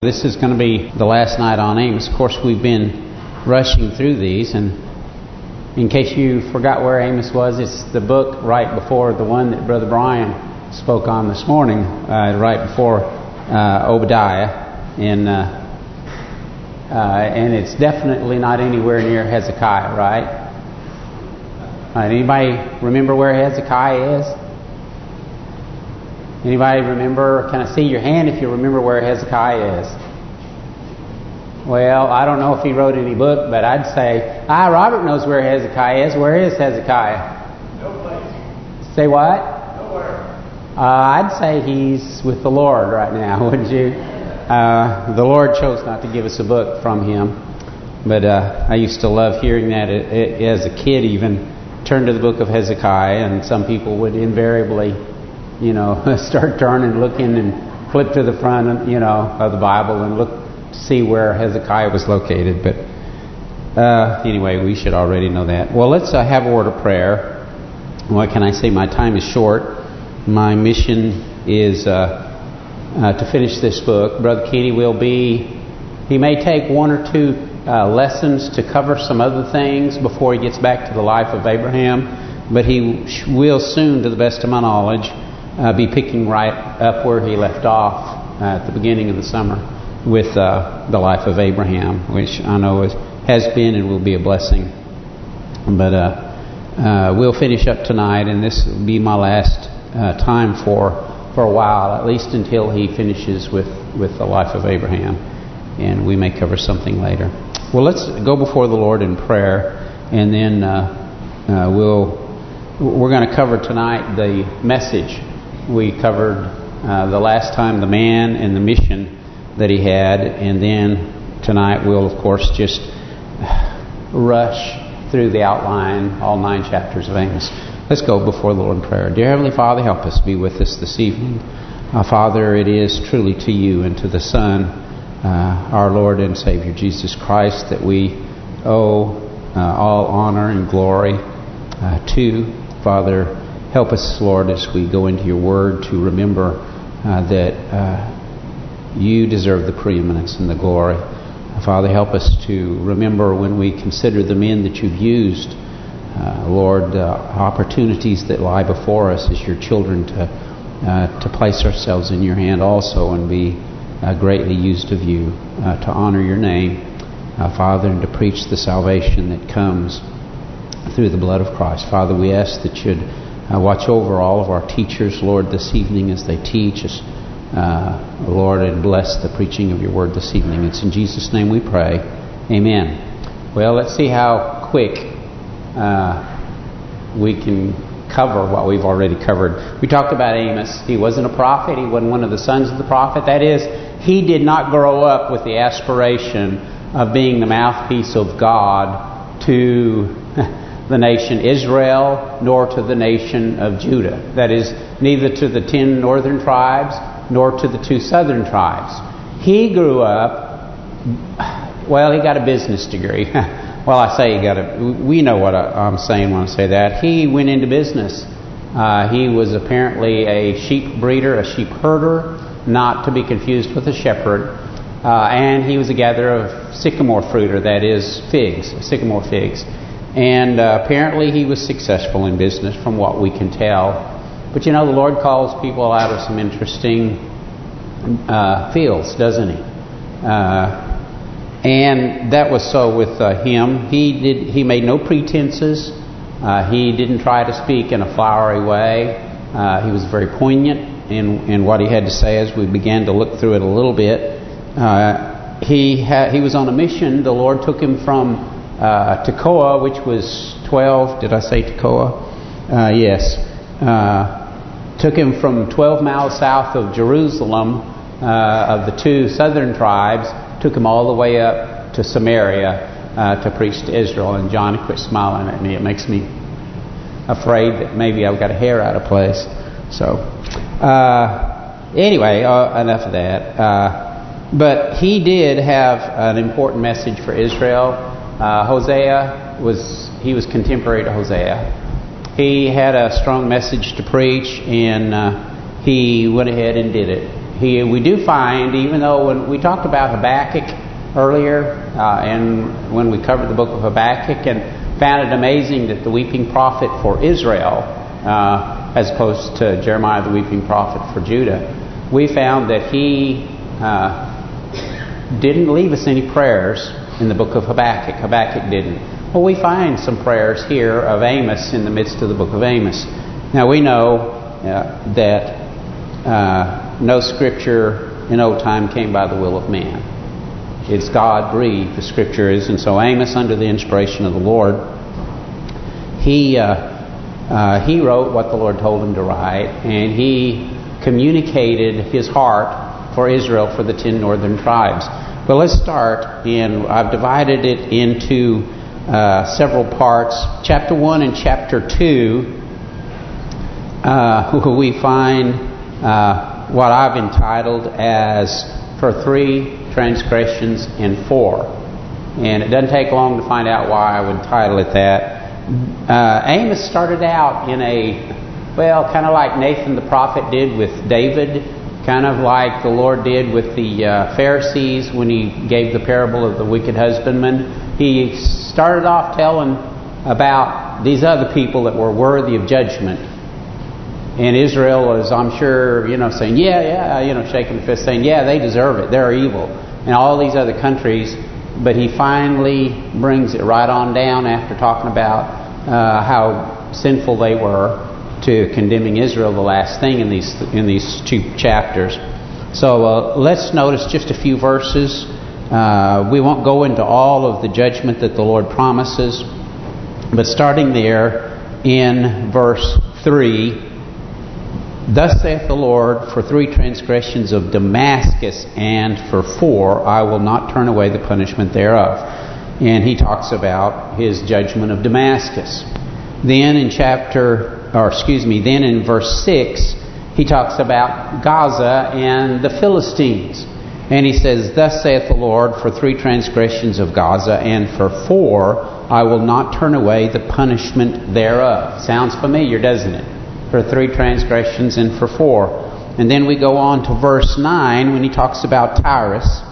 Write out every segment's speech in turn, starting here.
This is going to be the last night on Amos. Of course, we've been rushing through these, and in case you forgot where Amos was, it's the book right before the one that Brother Brian spoke on this morning, uh, right before uh, Obadiah, and uh, uh and it's definitely not anywhere near Hezekiah, right? Uh, anybody remember where Hezekiah is? Anybody remember? Can I see your hand if you remember where Hezekiah is? Well, I don't know if he wrote any book, but I'd say, ah, Robert knows where Hezekiah is. Where is Hezekiah? No place. Say what? Nowhere. Uh, I'd say he's with the Lord right now, wouldn't you? Uh, the Lord chose not to give us a book from him. But uh, I used to love hearing that as a kid even. Turn to the book of Hezekiah, and some people would invariably you know, start turning, looking, and flip to the front, you know, of the Bible and look to see where Hezekiah was located. But uh, anyway, we should already know that. Well, let's uh, have a word of prayer. What can I say? My time is short. My mission is uh, uh to finish this book. Brother Kenny will be, he may take one or two uh, lessons to cover some other things before he gets back to the life of Abraham. But he will soon, to the best of my knowledge, uh, be picking right up where he left off at the beginning of the summer with uh, the life of Abraham, which I know is, has been and will be a blessing. But uh, uh we'll finish up tonight, and this will be my last uh, time for for a while, at least until he finishes with with the life of Abraham, and we may cover something later. Well, let's go before the Lord in prayer, and then uh, we'll we're going to cover tonight the message we covered uh, the last time the man and the mission that he had, and then tonight we'll of course just rush through the outline, all nine chapters of Amos. Let's go before the Lord in prayer. Dear Heavenly Father, help us be with us this evening. Uh, Father, it is truly to you and to the Son, uh, our Lord and Savior Jesus Christ, that we owe uh, all honor and glory uh, to. Father, Help us, Lord, as we go into your word to remember uh, that uh, you deserve the preeminence and the glory. Father, help us to remember when we consider the men that you've used, uh, Lord, uh, opportunities that lie before us as your children to uh, to place ourselves in your hand also and be uh, greatly used of you to honor your name, Father, and to preach the salvation that comes through the blood of Christ. Father, we ask that you'd uh, watch over all of our teachers, Lord, this evening as they teach us. Uh, Lord, and bless the preaching of your word this evening. It's in Jesus' name we pray. Amen. Well, let's see how quick uh, we can cover what we've already covered. We talked about Amos. He wasn't a prophet. He wasn't one of the sons of the prophet. That is, he did not grow up with the aspiration of being the mouthpiece of God to the nation Israel, nor to the nation of Judah. That is, neither to the ten northern tribes, nor to the two southern tribes. He grew up, well, he got a business degree. well, I say he got a, we know what I'm saying when I say that. He went into business. Uh, he was apparently a sheep breeder, a sheep herder, not to be confused with a shepherd. Uh, and he was a gatherer of sycamore fruit, or that is figs, sycamore figs. And uh, apparently he was successful in business from what we can tell. But you know, the Lord calls people out of some interesting uh, fields, doesn't He? Uh, and that was so with uh, him. He did. He made no pretenses. Uh, he didn't try to speak in a flowery way. Uh, he was very poignant in in what he had to say. As we began to look through it a little bit, he he was on a mission. The Lord took him from uh, Tekoa, which was 12, did I say Tekoa? Uh, yes. Uh, took him from 12 miles south of Jerusalem, uh, of the two southern tribes, took him all the way up to Samaria uh, to preach to Israel. And John, quit smiling at me. It makes me afraid that maybe I've got a hair out of place. So, uh, anyway, enough of that. but he did have an important message for Israel. Uh, Hosea was he was contemporary to Hosea. He had a strong message to preach, and uh, he went ahead and did it. he we do find, even though when we talked about Habakkuk earlier, uh, and when we covered the book of Habakkuk, and found it amazing that the weeping prophet for Israel, uh, as opposed to Jeremiah the weeping prophet for Judah, we found that he uh, didn't leave us any prayers in the book of Habakkuk. Habakkuk didn't. Well, we find some prayers here of Amos in the midst of the book of Amos. Now, we know uh, that uh, no scripture in old time came by the will of man. It's God breathed, the scripture is. And so Amos, under the inspiration of the Lord, he uh, uh, he wrote what the Lord told him to write, and he communicated his heart for Israel, for the ten northern tribes. But let's start, and I've divided it into uh, several parts. Chapter 1 and chapter 2, uh, we find uh, what I've entitled as For Three Transgressions and Four. And it doesn't take long to find out why I would title it that. Uh, Amos started out in a, well, kind of like Nathan the prophet did with David, kind of like the Lord did with the uh, Pharisees when he gave the parable of the wicked husbandman. He started off telling about these other people that were worthy of judgment. And Israel was, I'm sure, you know, saying, yeah, yeah, you know, shaking the fist, saying, yeah, they deserve it. They're evil. And all these other countries. But he finally brings it right on down after talking about uh, how sinful they were to condemning Israel, the last thing in these in these two chapters. So uh, let's notice just a few verses. Uh, we won't go into all of the judgment that the Lord promises, but starting there in verse 3, Thus saith the Lord, for three transgressions of Damascus and for four I will not turn away the punishment thereof. And he talks about his judgment of Damascus. Then in chapter, or excuse me, then in verse 6, he talks about Gaza and the Philistines. And he says, Thus saith the Lord, for three transgressions of Gaza and for four I will not turn away the punishment thereof. Sounds familiar, doesn't it? for three transgressions and for four. And then we go on to verse 9 when he talks about Tyrus.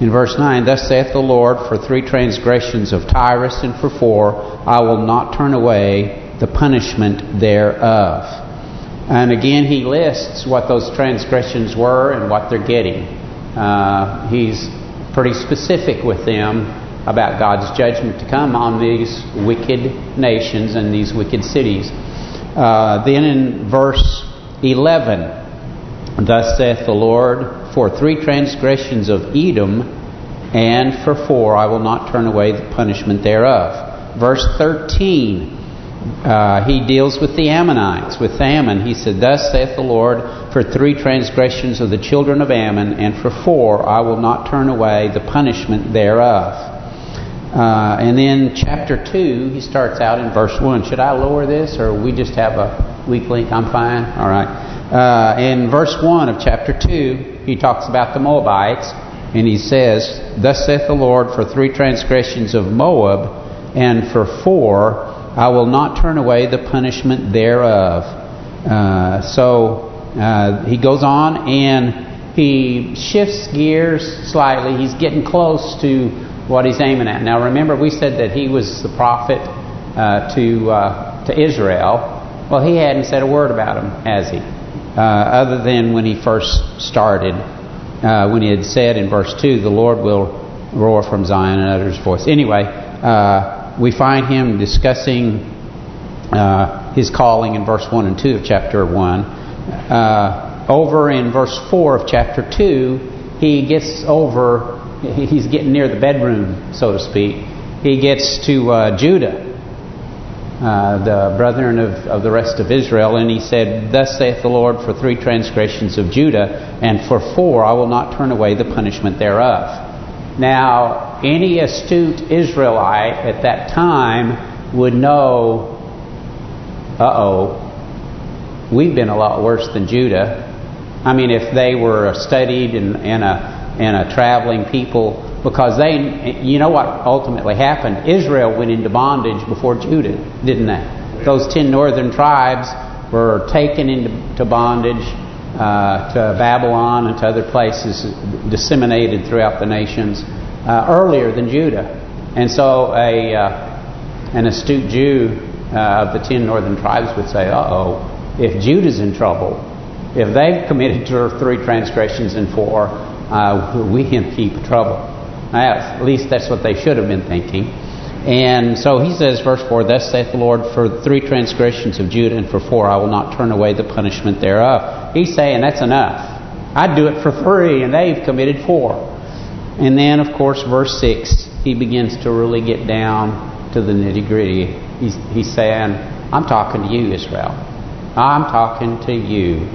In verse 9, Thus saith the Lord, for three transgressions of Tyrus and for four, I will not turn away the punishment thereof. And again, he lists what those transgressions were and what they're getting. Uh, he's pretty specific with them about God's judgment to come on these wicked nations and these wicked cities. Uh, then in verse 11, Thus saith the Lord, For three transgressions of Edom, and for four I will not turn away the punishment thereof. Verse 13, uh, he deals with the Ammonites, with Ammon. He said, Thus saith the Lord, For three transgressions of the children of Ammon, and for four I will not turn away the punishment thereof. Uh, and then chapter 2, he starts out in verse 1. Should I lower this or we just have a weak link? I'm fine? All right. Uh, in verse 1 of chapter 2, he talks about the Moabites. And he says, Thus saith the Lord, for three transgressions of Moab, and for four, I will not turn away the punishment thereof. Uh, so uh, he goes on and he shifts gears slightly. He's getting close to what he's aiming at. Now remember we said that he was the prophet uh, to uh, to Israel. Well, he hadn't said a word about him, has he? Uh, other than when he first started, uh, when he had said in verse 2, the Lord will roar from Zion and utter his voice. Anyway, uh, we find him discussing uh, his calling in verse 1 and 2 of chapter 1. over in verse 4 of chapter 2, he gets over he's getting near the bedroom, so to speak. He gets to uh, Judah, uh, the brethren of, of the rest of Israel, and he said, Thus saith the Lord, for three transgressions of Judah, and for four I will not turn away the punishment thereof. Now, any astute Israelite at that time would know, uh-oh, we've been a lot worse than Judah. I mean, if they were studied and, a and a traveling people because they, you know what ultimately happened? Israel went into bondage before Judah, didn't they? Those ten northern tribes were taken into to bondage uh, to Babylon and to other places disseminated throughout the nations uh, earlier than Judah. And so a uh, an astute Jew uh, of the ten northern tribes would say, uh-oh, if Judah's in trouble, if they've committed three transgressions and four, uh, we in deep trouble. at least that's what they should have been thinking. And so he says, verse 4, Thus saith the Lord, for three transgressions of Judah and for four I will not turn away the punishment thereof. He's saying that's enough. I'd do it for three, and they've committed four. And then, of course, verse 6, he begins to really get down to the nitty-gritty. He's, he's saying, I'm talking to you, Israel. I'm talking to you,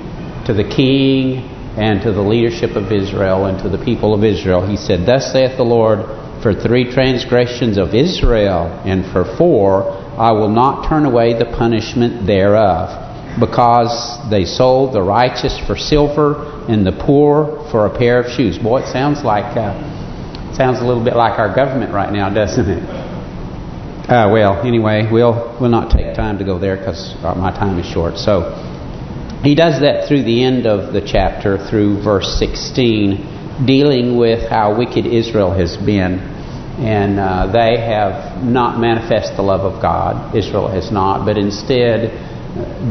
to the king and to the leadership of Israel and to the people of Israel. He said, Thus saith the Lord, for three transgressions of Israel, and for four, I will not turn away the punishment thereof, because they sold the righteous for silver and the poor for a pair of shoes. Boy, it sounds like uh, sounds a little bit like our government right now, doesn't it? Uh, well, anyway, we'll we'll not take time to go there because my time is short. So he does that through the end of the chapter, through verse 16 dealing with how wicked Israel has been. And uh, they have not manifest the love of God. Israel has not. But instead,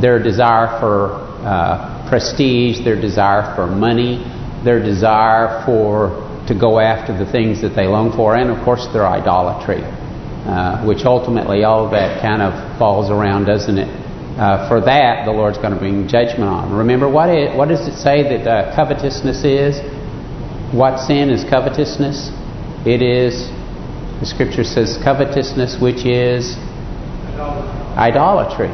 their desire for uh, prestige, their desire for money, their desire for to go after the things that they long for, and of course their idolatry, uh, which ultimately all of that kind of falls around, doesn't it? Uh, for that, the Lord's going to bring judgment on. Remember, what it, what does it say that uh, covetousness is? What sin is covetousness? It is, the Scripture says, covetousness, which is idolatry.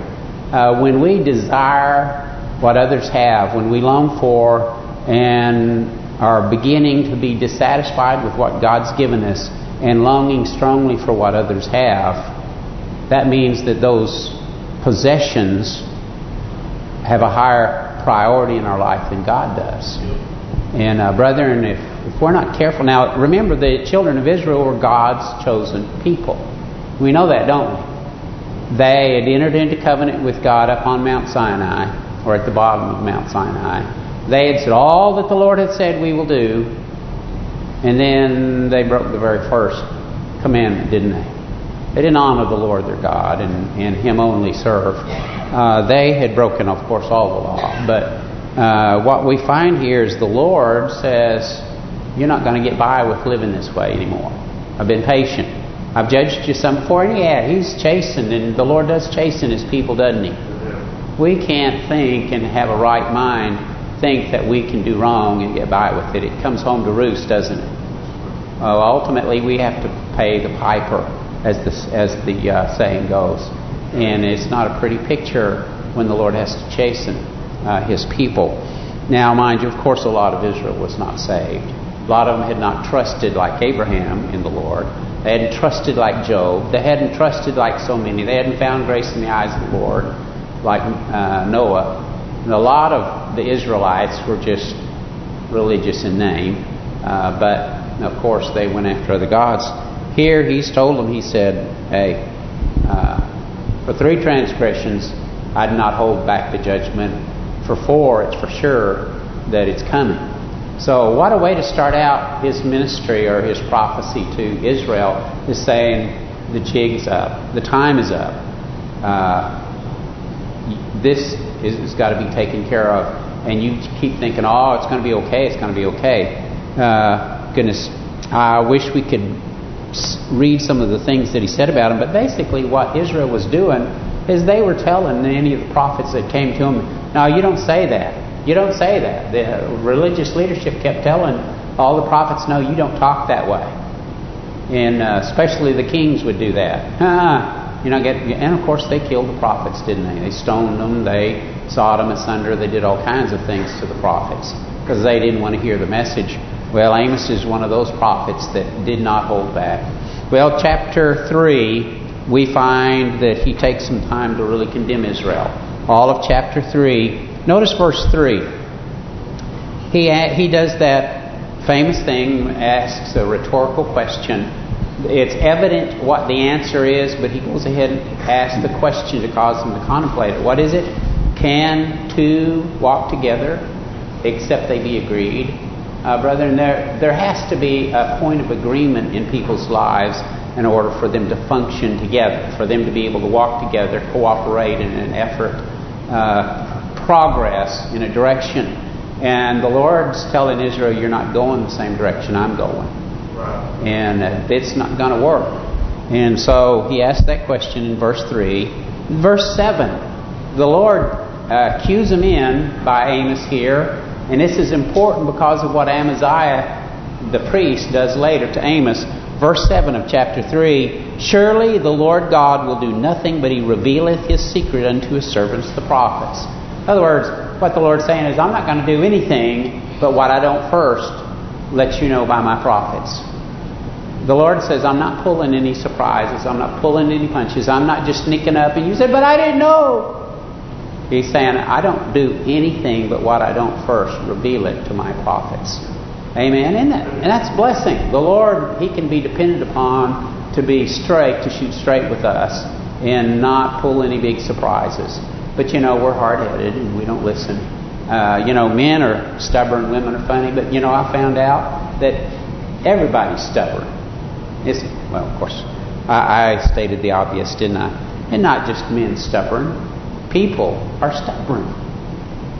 Uh, when we desire what others have, when we long for and are beginning to be dissatisfied with what God's given us and longing strongly for what others have, that means that those possessions have a higher priority in our life than God does. And uh, brethren, if, if we're not careful... Now, remember, the children of Israel were God's chosen people. We know that, don't we? They had entered into covenant with God up on Mount Sinai, or at the bottom of Mount Sinai. They had said all that the Lord had said we will do, and then they broke the very first commandment, didn't they? They didn't honor the Lord their God and, and Him only serve. Uh, they had broken, of course, all the law, but uh, what we find here is the Lord says, you're not going to get by with living this way anymore. I've been patient. I've judged you some before, and yeah, He's chastened, and the Lord does chasten His people, doesn't He? We can't think and have a right mind, think that we can do wrong and get by with it. It comes home to roost, doesn't it? Uh, ultimately, we have to pay the piper, as the as the uh, saying goes, and it's not a pretty picture when the Lord has to chasten uh, his people. Now, mind you, of course, a lot of Israel was not saved. A lot of them had not trusted like Abraham in the Lord. They hadn't trusted like Job. They hadn't trusted like so many. They hadn't found grace in the eyes of the Lord like uh, Noah. And a lot of the Israelites were just religious in name. Uh, but, of course, they went after other gods. Here, he's told them, he said, hey, uh, for three transgressions, I'd not hold back the judgment for four, it's for sure that it's coming. So what a way to start out his ministry or his prophecy to Israel is saying the jig's up, the time is up. Uh, this is, has got to be taken care of. And you keep thinking, oh, it's going to be okay, it's going to be okay. Uh, goodness, I wish we could read some of the things that he said about him. But basically what Israel was doing is they were telling any of the prophets that came to him, now, you don't say that. You don't say that. The religious leadership kept telling all the prophets, no, you don't talk that way. And uh, especially the kings would do that. Ah, you know, get, and of course they killed the prophets, didn't they? They stoned them, they sawed them asunder, they did all kinds of things to the prophets because they didn't want to hear the message. Well, Amos is one of those prophets that did not hold back. Well, chapter 3, we find that he takes some time to really condemn Israel all of chapter 3. Notice verse 3. He he does that famous thing, asks a rhetorical question. It's evident what the answer is, but he goes ahead and asks the question to cause them to contemplate it. What is it? Can two walk together except they be agreed. Uh, brethren, there, there has to be a point of agreement in people's lives in order for them to function together, for them to be able to walk together, cooperate in an effort, uh, progress in a direction. And the Lord's telling Israel, you're not going the same direction I'm going. Right. And uh, it's not going to work. And so he asked that question in verse 3. Verse 7, the Lord uh, cues him in by Amos here. And this is important because of what Amaziah, the priest, does later to Amos. Verse 7 of chapter 3, Surely the Lord God will do nothing, but he revealeth his secret unto his servants the prophets. In other words, what the Lord's saying is, I'm not going to do anything but what I don't first let you know by my prophets. The Lord says, I'm not pulling any surprises. I'm not pulling any punches. I'm not just sneaking up. And you say, but I didn't know. He's saying, I don't do anything but what I don't first reveal it to my prophets. Amen. And, that, and that's blessing. The Lord, He can be depended upon to be straight, to shoot straight with us and not pull any big surprises. But, you know, we're hard-headed and we don't listen. Uh, you know, men are stubborn, women are funny. But, you know, I found out that everybody's stubborn. It's, well, of course, I, I stated the obvious, didn't I? And not just men stubborn. People are stubborn.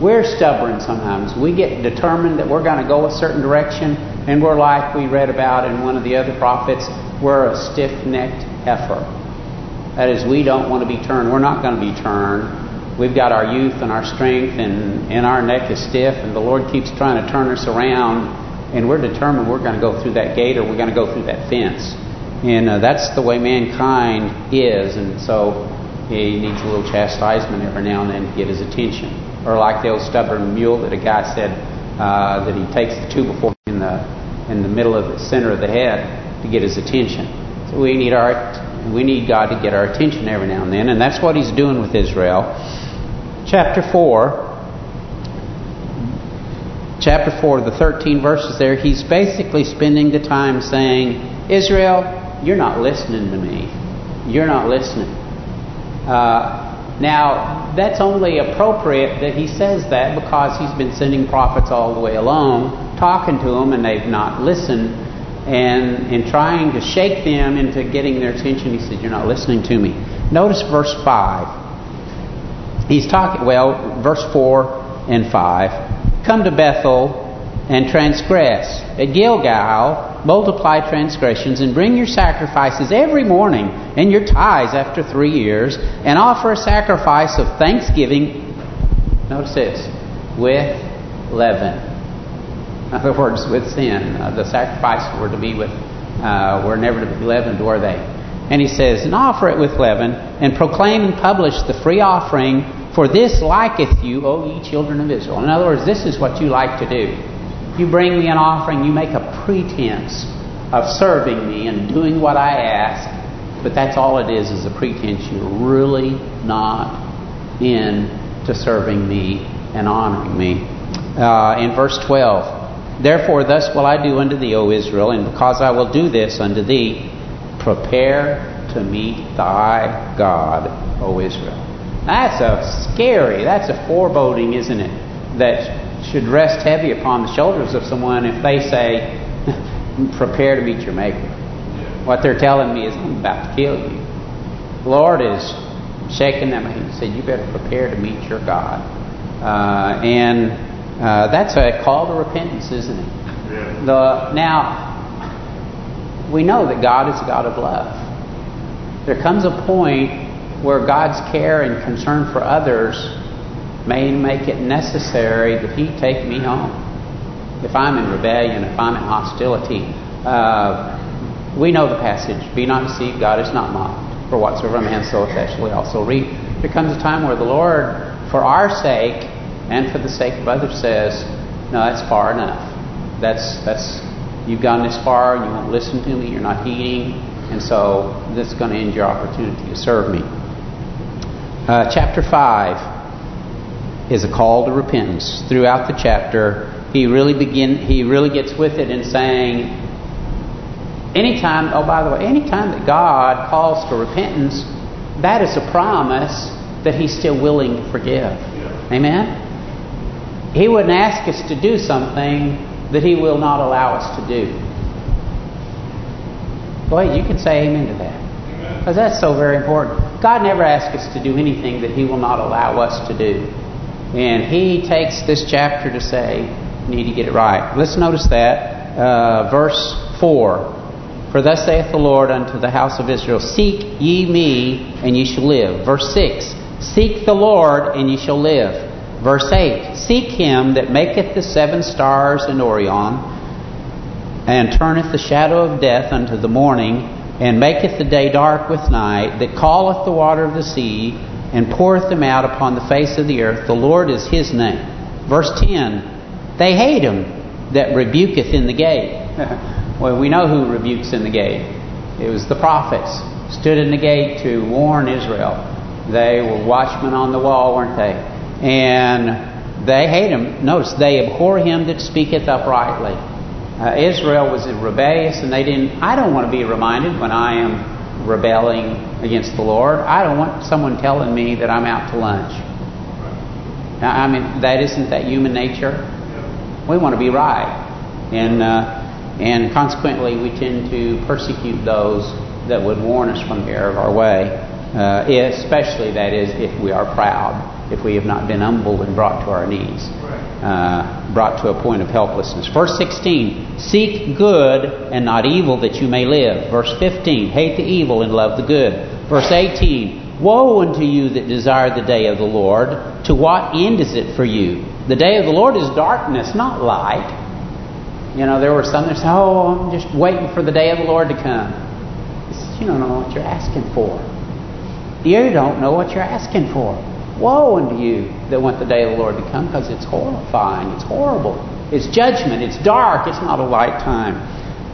We're stubborn sometimes. We get determined that we're going to go a certain direction, and we're like we read about in one of the other prophets, we're a stiff-necked heifer. That is, we don't want to be turned. We're not going to be turned. We've got our youth and our strength, and, and our neck is stiff, and the Lord keeps trying to turn us around, and we're determined we're going to go through that gate or we're going to go through that fence. And uh, that's the way mankind is, and so he needs a little chastisement every now and then to get his attention or like the old stubborn mule that a guy said uh, that he takes the two before in the in the middle of the center of the head to get his attention. So we need our we need God to get our attention every now and then, and that's what He's doing with Israel. Chapter four, chapter four, the 13 verses there, He's basically spending the time saying, Israel, you're not listening to me. You're not listening. Uh, now, that's only appropriate that he says that because he's been sending prophets all the way along, talking to them, and they've not listened, and in trying to shake them into getting their attention, he said, you're not listening to me. Notice verse 5. He's talking, well, verse 4 and 5. Come to Bethel and transgress. At Gilgal, multiply transgressions and bring your sacrifices every morning and your tithes after three years and offer a sacrifice of thanksgiving, notice this, with leaven. In other words, with sin. Uh, the sacrifices were to be with, uh, were never to be leavened, were they? And he says, and offer it with leaven and proclaim and publish the free offering for this liketh you, O ye children of Israel. In other words, this is what you like to do. You bring me an offering, you make a pretense of serving me and doing what I ask, but that's all it is, is a pretense. You're really not in to serving me and honoring me. Uh, in verse 12, Therefore thus will I do unto thee, O Israel, and because I will do this unto thee, prepare to meet thy God, O Israel. That's a scary, that's a foreboding, isn't it? That should rest heavy upon the shoulders of someone if they say, prepare to meet your Maker. What they're telling me is, I'm about to kill you. The Lord is shaking them. He said, you better prepare to meet your God. Uh, and uh, that's a call to repentance, isn't it? Yeah. The Now, we know that God is a God of love. There comes a point where God's care and concern for others may make it necessary that he take me home. If I'm in rebellion, if I'm in hostility, uh, we know the passage, be not deceived, God is not mocked. For whatsoever a man that shall he also reap. There comes a time where the Lord, for our sake, and for the sake of others, says, no, that's far enough. That's, that's, you've gone this far, you won't listen to me, you're not heeding, and so this is going to end your opportunity to serve me. Uh, chapter 5 is a call to repentance. Throughout the chapter, he really begin he really gets with it in saying anytime oh by the way, anytime that God calls for repentance, that is a promise that he's still willing to forgive. Amen? He wouldn't ask us to do something that He will not allow us to do. Ahead, you can say amen to that. Because that's so very important. God never asks us to do anything that He will not allow us to do. And He takes this chapter to say, you need to get it right. Let's notice that. Uh, verse 4. For thus saith the Lord unto the house of Israel, Seek ye me, and ye shall live. Verse 6. Seek the Lord, and ye shall live. Verse 8, Seek him that maketh the seven stars in Orion, and turneth the shadow of death unto the morning, and maketh the day dark with night, that calleth the water of the sea, and poureth them out upon the face of the earth. The Lord is his name. Verse 10, They hate him that rebuketh in the gate. well, we know who rebukes in the gate. It was the prophets. Stood in the gate to warn Israel. They were watchmen on the wall, weren't they? And they hate him. Notice, they abhor him that speaketh uprightly. Uh, Israel was rebellious, and they didn't. I don't want to be reminded when I am rebelling against the Lord. I don't want someone telling me that I'm out to lunch. Now, I mean, that isn't that human nature. We want to be right, and uh, and consequently, we tend to persecute those that would warn us from the error of our way. Uh, especially, that is, if we are proud if we have not been humbled and brought to our knees, uh, brought to a point of helplessness. Verse 16, seek good and not evil that you may live. Verse 15, hate the evil and love the good. Verse 18, woe unto you that desire the day of the Lord. To what end is it for you? The day of the Lord is darkness, not light. You know, there were some that said, oh, I'm just waiting for the day of the Lord to come. You don't know what you're asking for. You don't know what you're asking for. Woe unto you that want the day of the Lord to come, because it's horrifying, it's horrible. It's judgment, it's dark, it's not a light time.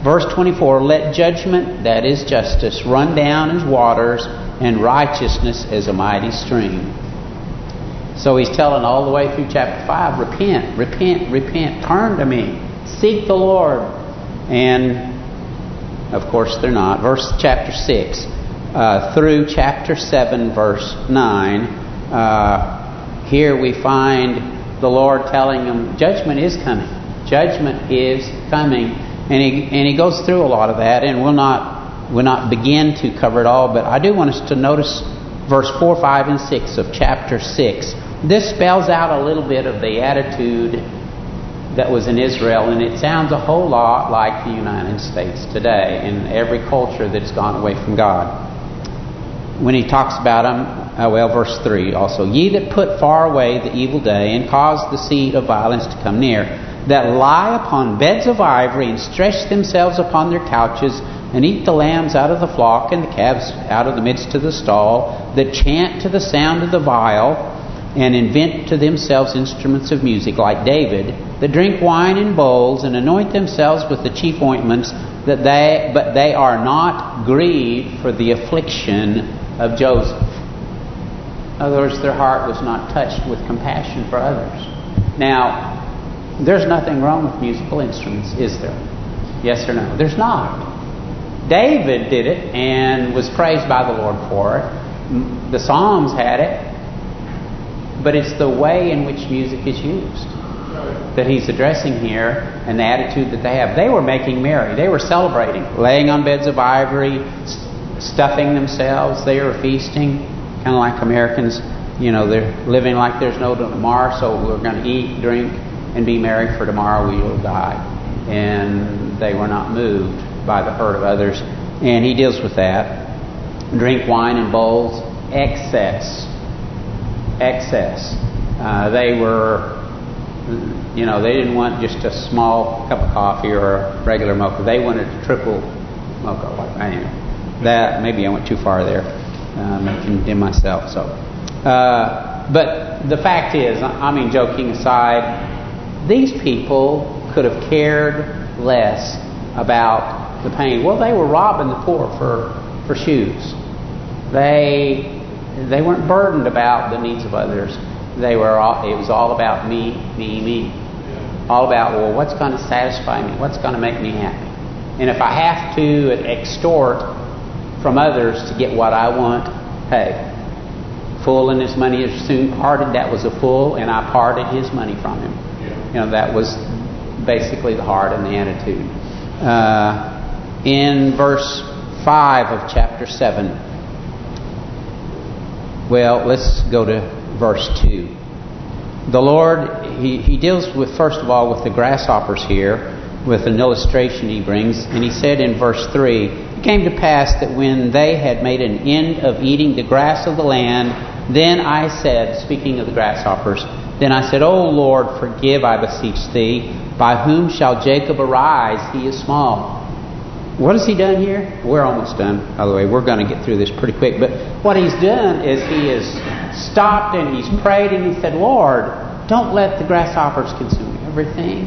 Verse 24, Let judgment, that is justice, run down as waters, and righteousness as a mighty stream. So he's telling all the way through chapter 5, repent, repent, repent, turn to me, seek the Lord. And, of course, they're not. Verse chapter 6 uh, through chapter 7, verse 9, uh, here we find the Lord telling them judgment is coming. Judgment is coming, and he and he goes through a lot of that, and we'll not we'll not begin to cover it all. But I do want us to notice verse four, five, and six of chapter six. This spells out a little bit of the attitude that was in Israel, and it sounds a whole lot like the United States today in every culture that's gone away from God. When he talks about them, uh, well, verse 3 also. Ye that put far away the evil day, and cause the seed of violence to come near, that lie upon beds of ivory, and stretch themselves upon their couches, and eat the lambs out of the flock, and the calves out of the midst of the stall, that chant to the sound of the viol, and invent to themselves instruments of music, like David, that drink wine in bowls, and anoint themselves with the chief ointments, that they but they are not grieved for the affliction of Joseph. In other words, their heart was not touched with compassion for others. Now, there's nothing wrong with musical instruments, is there? Yes or no? There's not. David did it and was praised by the Lord for it. The Psalms had it. But it's the way in which music is used that he's addressing here and the attitude that they have. They were making merry. They were celebrating, laying on beds of ivory, stuffing themselves. They were feasting kind of like Americans, you know, they're living like there's no tomorrow, so we're going to eat, drink, and be merry, for tomorrow we will die. And they were not moved by the hurt of others. And he deals with that. Drink wine in bowls, excess. Excess. Uh, they were, you know, they didn't want just a small cup of coffee or a regular mocha. They wanted a triple mocha. Like, anyway, that maybe I went too far there um, condemn myself. So, uh, but the fact is, I mean, joking aside, these people could have cared less about the pain. Well, they were robbing the poor for for shoes. They they weren't burdened about the needs of others. They were all, it was all about me, me, me. All about well, what's going to satisfy me? What's going to make me happy? And if I have to extort from others to get what I want, hey, full and his money is soon parted. That was a fool, and I parted his money from him. You know, that was basically the heart and the attitude. Uh, in verse 5 of chapter 7, well, let's go to verse 2. The Lord, he, he deals with, first of all, with the grasshoppers here, with an illustration he brings. And he said in verse 3, It came to pass that when they had made an end of eating the grass of the land, then I said, speaking of the grasshoppers, then I said, O Lord, forgive, I beseech thee. By whom shall Jacob arise? He is small. What has he done here? We're almost done, by the way. We're going to get through this pretty quick. But what he's done is he has stopped and he's prayed and he said, Lord, don't let the grasshoppers consume everything.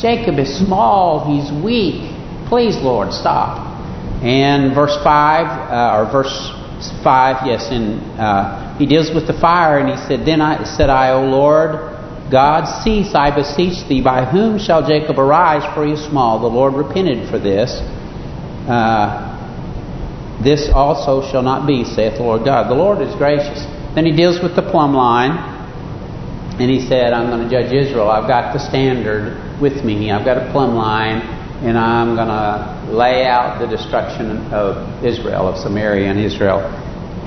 Jacob is small. He's weak. Please, Lord, stop. And verse 5, uh, or verse 5, yes, and uh, he deals with the fire, and he said, Then I said I, O Lord, God, cease, I beseech thee, by whom shall Jacob arise, for he is small. The Lord repented for this. Uh, this also shall not be, saith the Lord God. The Lord is gracious. Then he deals with the plumb line, and he said, I'm going to judge Israel. I've got the standard with me. I've got a plumb line, and I'm going to lay out the destruction of Israel, of Samaria and Israel.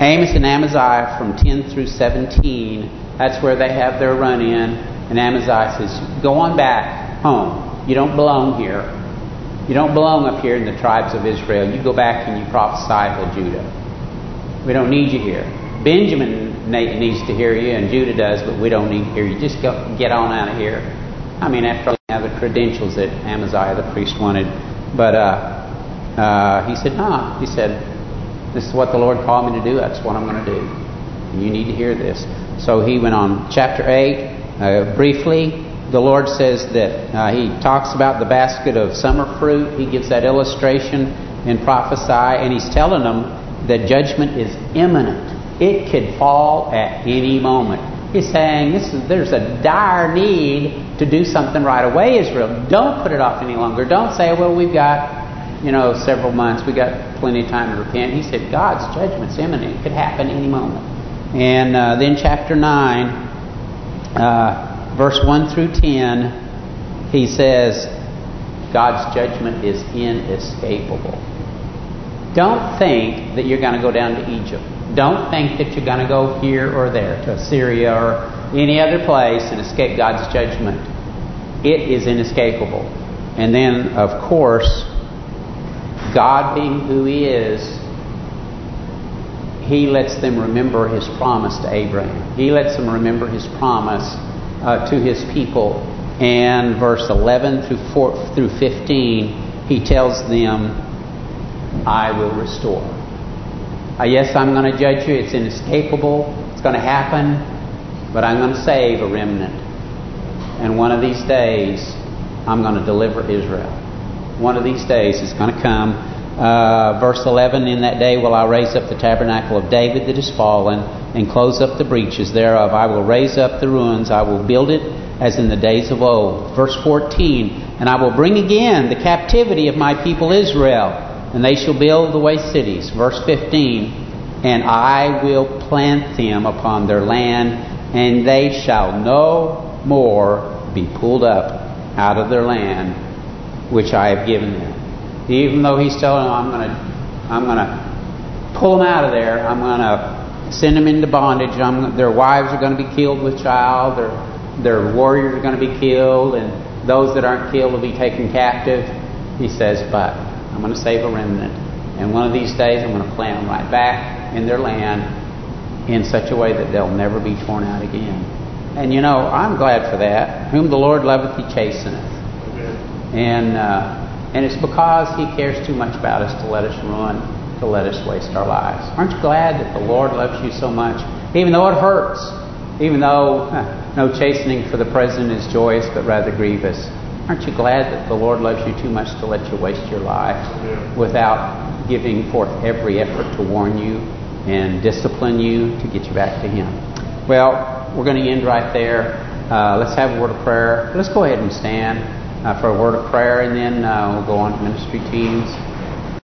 Amos and Amaziah from 10 through 17, that's where they have their run-in. And Amaziah says, go on back home. You don't belong here. You don't belong up here in the tribes of Israel. You go back and you prophesy to Judah. We don't need you here. Benjamin needs to hear you, and Judah does, but we don't need to hear you. Just go, get on out of here. I mean, after have the credentials that Amaziah the priest wanted. But uh, uh, he said, no. Nah. He said, this is what the Lord called me to do. That's what I'm going to do. And you need to hear this. So he went on. Chapter 8, uh, briefly, the Lord says that uh, He talks about the basket of summer fruit. He gives that illustration and prophesy, and He's telling them that judgment is imminent. It could fall at any moment. He's saying this is there's a dire need to do something right away, Israel. Don't put it off any longer. Don't say, well, we've got, you know, several months. we got plenty of time to repent. He said God's judgment's imminent. It could happen any moment. And uh, then chapter 9, uh, verse 1 through 10, he says, God's judgment is inescapable. Don't think that you're going to go down to Egypt. Don't think that you're going to go here or there, to Assyria or any other place and escape God's judgment. It is inescapable. And then, of course, God being who He is, He lets them remember His promise to Abraham. He lets them remember His promise uh, to His people. And verse 11 through 4, through 15, He tells them, I will restore. Uh, yes, I'm going to judge you. It's inescapable. It's going to happen. But I'm going to save a remnant. And one of these days, I'm going to deliver Israel. One of these days is going to come. Uh, verse 11, In that day will I raise up the tabernacle of David that is fallen, and close up the breaches thereof. I will raise up the ruins. I will build it as in the days of old. Verse 14, And I will bring again the captivity of my people Israel and they shall build the waste cities. Verse 15, And I will plant them upon their land, and they shall no more be pulled up out of their land, which I have given them. Even though he's telling them, I'm going to I'm going to pull them out of there. I'm going to send them into bondage. I'm, their wives are going to be killed with child. Their their warriors are going to be killed, and those that aren't killed will be taken captive. He says, but I'm going to save a remnant. And one of these days I'm going to plant them right back in their land in such a way that they'll never be torn out again. And you know, I'm glad for that. Whom the Lord loveth, He chasteneth. And uh, and it's because He cares too much about us to let us ruin, to let us waste our lives. Aren't you glad that the Lord loves you so much? Even though it hurts. Even though no chastening for the present is joyous, but rather grievous. Aren't you glad that the Lord loves you too much to let you waste your life without giving forth every effort to warn you and discipline you to get you back to Him? Well, we're going to end right there. Uh, let's have a word of prayer. Let's go ahead and stand uh, for a word of prayer, and then uh, we'll go on to ministry teams.